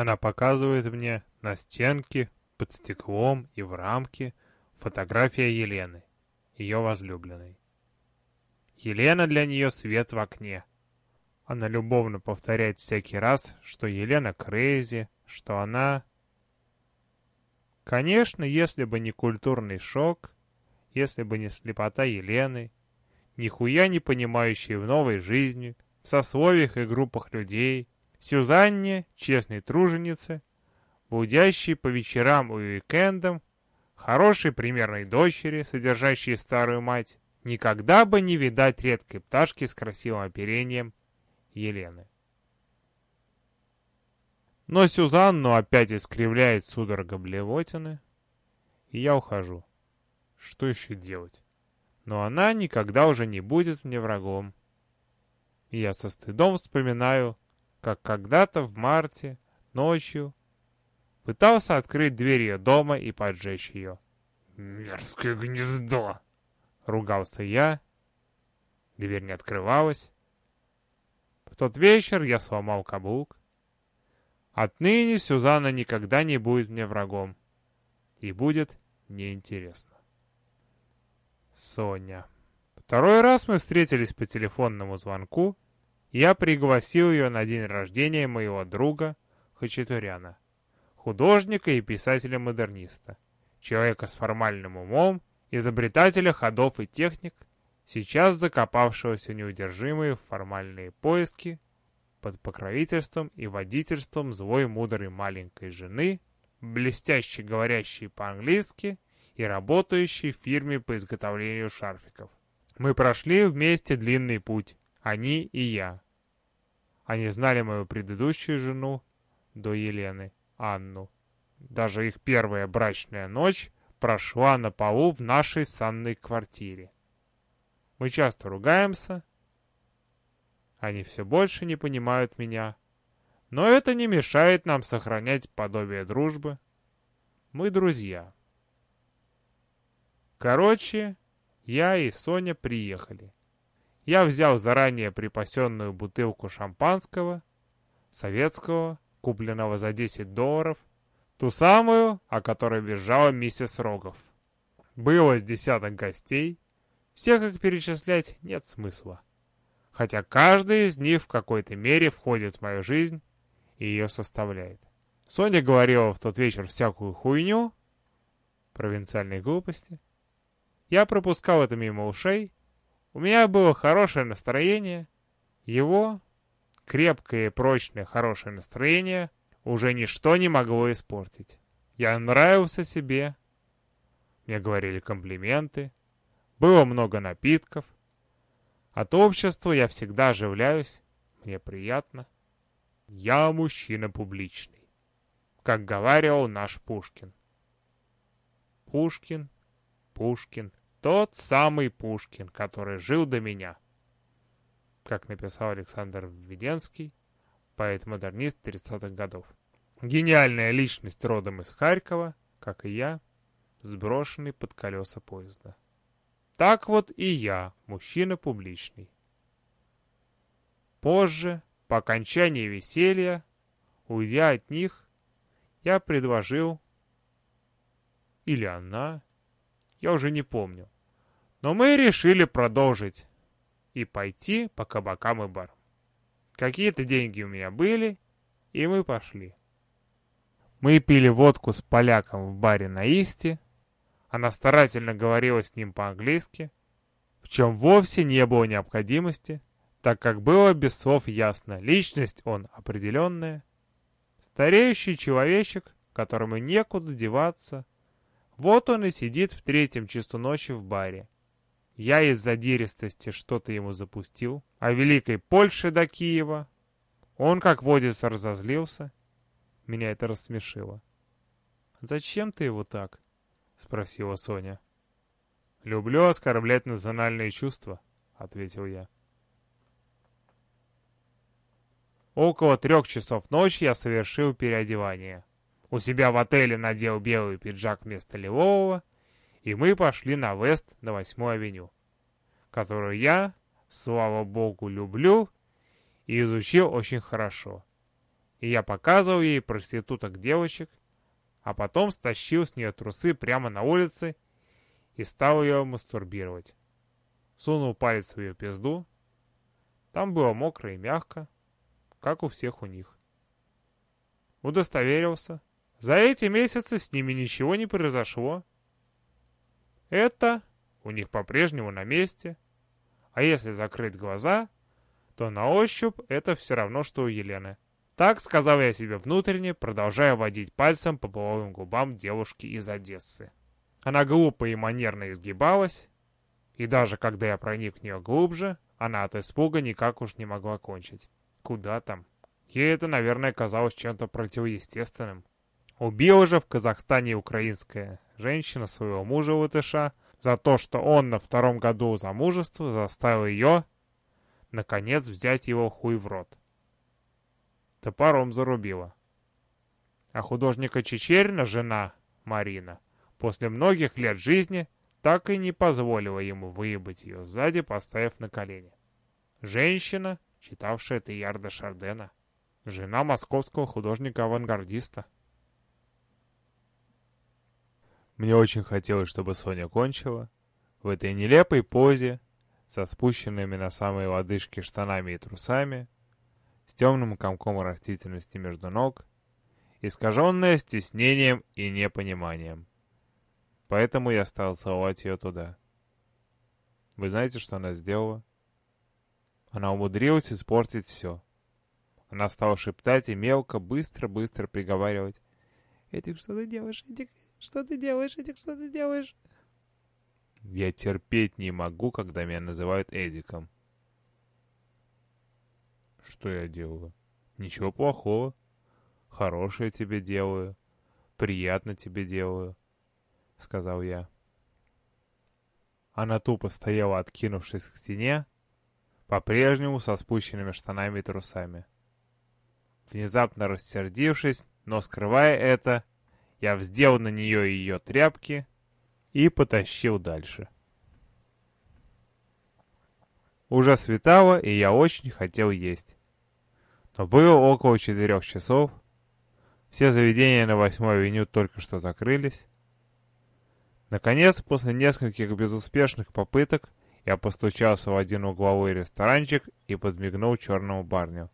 Она показывает мне на стенке, под стеклом и в рамке фотография Елены, ее возлюбленной. Елена для нее свет в окне. Она любовно повторяет всякий раз, что Елена Крейзи, что она... Конечно, если бы не культурный шок, если бы не слепота Елены, нихуя не понимающей в новой жизни, в сословиях и группах людей, Сюзанне, честной труженице, будящей по вечерам и уикендам, хорошей примерной дочери, содержащей старую мать, никогда бы не видать редкой пташки с красивым оперением Елены. Но Сюзанну опять искривляет судорога блевотины, и я ухожу. Что еще делать? Но она никогда уже не будет мне врагом. И я со стыдом вспоминаю, как когда-то в марте, ночью, пытался открыть дверь ее дома и поджечь ее. «Мерзкое гнездо!» — ругался я. Дверь не открывалась. В тот вечер я сломал каблук. Отныне Сюзанна никогда не будет мне врагом. И будет неинтересно. Соня. Второй раз мы встретились по телефонному звонку. Я пригласил ее на день рождения моего друга Хачатуряна, художника и писателя-модерниста, человека с формальным умом, изобретателя ходов и техник, сейчас закопавшегося в неудержимые формальные поиски под покровительством и водительством злой мудрой маленькой жены, блестяще говорящей по-английски и работающей в фирме по изготовлению шарфиков. Мы прошли вместе длинный путь, они и я. Они знали мою предыдущую жену до Елены, Анну. Даже их первая брачная ночь прошла на полу в нашей санной квартире. Мы часто ругаемся. Они все больше не понимают меня. Но это не мешает нам сохранять подобие дружбы. Мы друзья. Короче, я и Соня приехали. Я взял заранее припасенную бутылку шампанского, советского, купленного за 10 долларов, ту самую, о которой визжала миссис Рогов. Было с десяток гостей, всех их перечислять нет смысла. Хотя каждый из них в какой-то мере входит в мою жизнь и ее составляет. Соня говорила в тот вечер всякую хуйню, провинциальные глупости, я пропускал это мимо ушей. У меня было хорошее настроение. Его, крепкое и прочное хорошее настроение, уже ничто не могло испортить. Я нравился себе. Мне говорили комплименты. Было много напитков. От общества я всегда оживляюсь. Мне приятно. Я мужчина публичный. Как говаривал наш Пушкин. Пушкин, Пушкин, тот самый Пушкин, который жил до меня. Как написал Александр Введенский, поэт-модернист 30-х годов. Гениальная личность родом из Харькова, как и я, сброшенный под колеса поезда. Так вот и я, мужчина публичный. Позже, по окончании веселья, уйдя от них, я предложил, или она, я уже не помню. Но мы решили продолжить и пойти по кабакам и барам. Какие-то деньги у меня были, и мы пошли. Мы пили водку с поляком в баре на Исте. Она старательно говорила с ним по-английски, в чем вовсе не было необходимости, так как было без слов ясно, личность он определенная. Стареющий человечек, которому некуда деваться, вот он и сидит в третьем часу ночи в баре. Я из задиристости что-то ему запустил. О Великой Польше до Киева. Он, как водится, разозлился. Меня это рассмешило. «Зачем ты его так?» — спросила Соня. «Люблю оскорблять национальные чувства», — ответил я. Около трех часов ночи я совершил переодевание. У себя в отеле надел белый пиджак вместо лилового, и мы пошли на Вест на 8 авеню, которую я, слава богу, люблю и изучил очень хорошо. и я показывал ей проституток девочек, а потом стащил с нее трусы прямо на улице и стал ее мастурбировать. Сунул палец в ее пизду. Там было мокро и мягко, как у всех у них. Удостоверился. За эти месяцы с ними ничего не произошло. Это у них по-прежнему на месте. А если закрыть глаза, то на ощупь это все равно, что у Елены. Так сказал я себе внутренне, продолжая водить пальцем по половым губам девушки из Одессы. Она глупо и манерно изгибалась, и даже когда я проник в нее глубже, она от испуга никак уж не могла кончить. Куда там? Ей это, наверное, казалось чем-то противоестественным. Убила же в Казахстане украинская женщина своего мужа-латыша за то, что он на втором году замужества заставил ее, наконец, взять его хуй в рот. Топором зарубила. А художника Чечерина жена, Марина, после многих лет жизни так и не позволила ему выебать ее сзади, поставив на колени. Женщина, читавшая Теярда Шардена, жена московского художника-авангардиста. Мне очень хотелось, чтобы Соня кончила. В этой нелепой позе, со спущенными на самые лодыжки штанами и трусами, с темным комком растительности между ног, искаженная стеснением и непониманием. Поэтому я стал целовать ее туда. Вы знаете, что она сделала? Она умудрилась испортить все. Она стала шептать и мелко, быстро-быстро приговаривать. «Эдик, что ты делаешь, Эдик? Что ты делаешь, Эдик, что ты делаешь?» Я терпеть не могу, когда меня называют Эдиком. Что я делаю? Ничего плохого. Хорошее тебе делаю. Приятно тебе делаю, — сказал я. Она тупо стояла, откинувшись к стене, по-прежнему со спущенными штанами и трусами. Внезапно рассердившись, но скрывая это, я вздел на нее ее тряпки и потащил дальше. Уже светало, и я очень хотел есть. Но было около четырех часов. Все заведения на восьмой авеню только что закрылись. Наконец, после нескольких безуспешных попыток, я постучался в один угловой ресторанчик и подмигнул черному барню.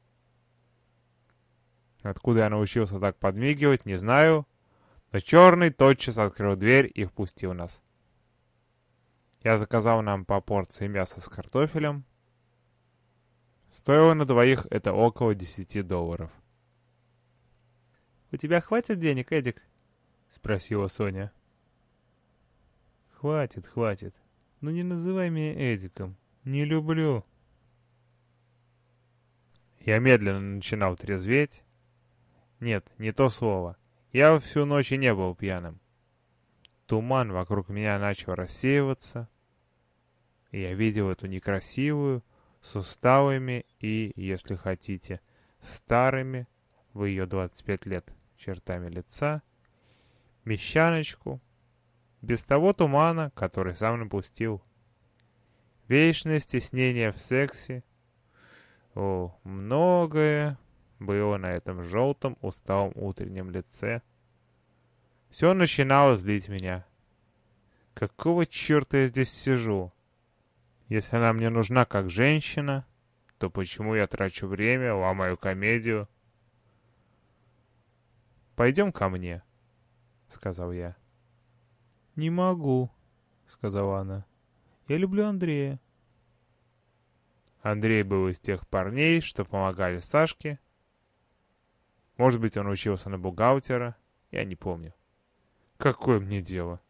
Откуда я научился так подмигивать, не знаю, но черный тотчас открыл дверь и впустил нас. Я заказал нам по порции мяса с картофелем. Стоило на двоих это около 10 долларов. «У тебя хватит денег, Эдик?» — спросила Соня. «Хватит, хватит. Но не называй меня Эдиком. Не люблю». Я медленно начинал трезветь. Нет, не то слово. Я всю ночь и не был пьяным. Туман вокруг меня начал рассеиваться. И я видел эту некрасивую, с усталыми и, если хотите, старыми, в ее 25 лет, чертами лица, мещаночку, без того тумана, который сам напустил. Вечное стеснение в сексе. О, многое, было на этом желтом, усталом утреннем лице. Все начинало злить меня. Какого черта я здесь сижу? Если она мне нужна как женщина, то почему я трачу время, ломаю комедию? «Пойдем ко мне», — сказал я. «Не могу», — сказала она. «Я люблю Андрея». Андрей был из тех парней, что помогали Сашке, может быть, он учился на бухгалтера. Я не помню. Какое мне дело?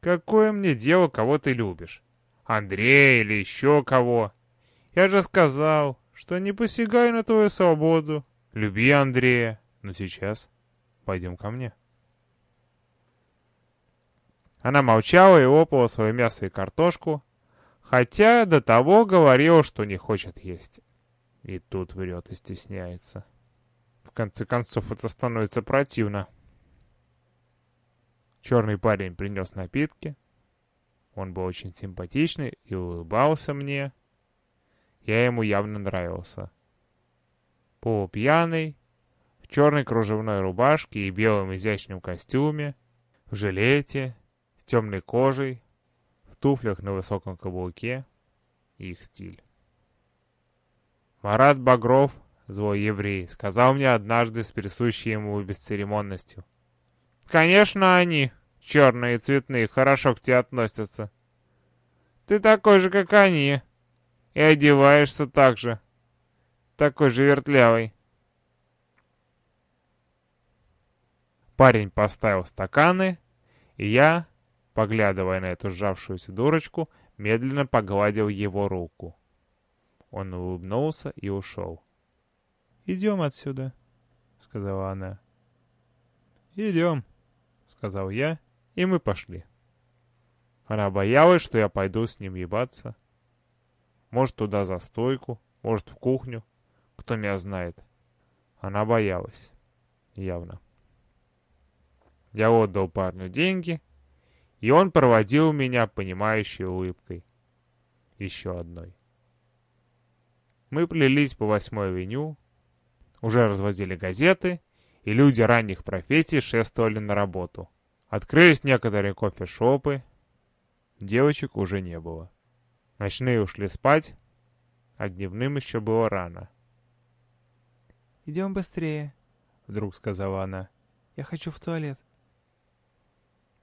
Какое мне дело, кого ты любишь? Андрея или еще кого? Я же сказал, что не посягаю на твою свободу. Люби Андрея. Но сейчас пойдем ко мне. Она молчала и лопала свое мясо и картошку, хотя до того говорила, что не хочет есть. И тут врет и стесняется. Конце концов, это становится противно. Черный парень принес напитки. Он был очень симпатичный и улыбался мне. Я ему явно нравился. Полупьяный, в черной кружевной рубашке и белом изящном костюме, в жилете, с темной кожей, в туфлях на высоком каблуке. Их стиль. Марат Багров, злой еврей, сказал мне однажды с присущей ему бесцеремонностью. «Конечно они, черные и цветные, хорошо к тебе относятся. Ты такой же, как они, и одеваешься так же, такой же вертлявый». Парень поставил стаканы, и я, поглядывая на эту сжавшуюся дурочку, медленно погладил его руку. Он улыбнулся и ушел. «Идем отсюда», — сказала она. «Идем», — сказал я, и мы пошли. Она боялась, что я пойду с ним ебаться. Может, туда за стойку, может, в кухню. Кто меня знает. Она боялась. Явно. Я отдал парню деньги, и он проводил меня понимающей улыбкой. Еще одной. Мы плелись по восьмой авеню, уже развозили газеты, и люди ранних профессий шествовали на работу. Открылись некоторые кофешопы, девочек уже не было. Ночные ушли спать, а дневным еще было рано. «Идем быстрее», — вдруг сказала она. «Я хочу в туалет».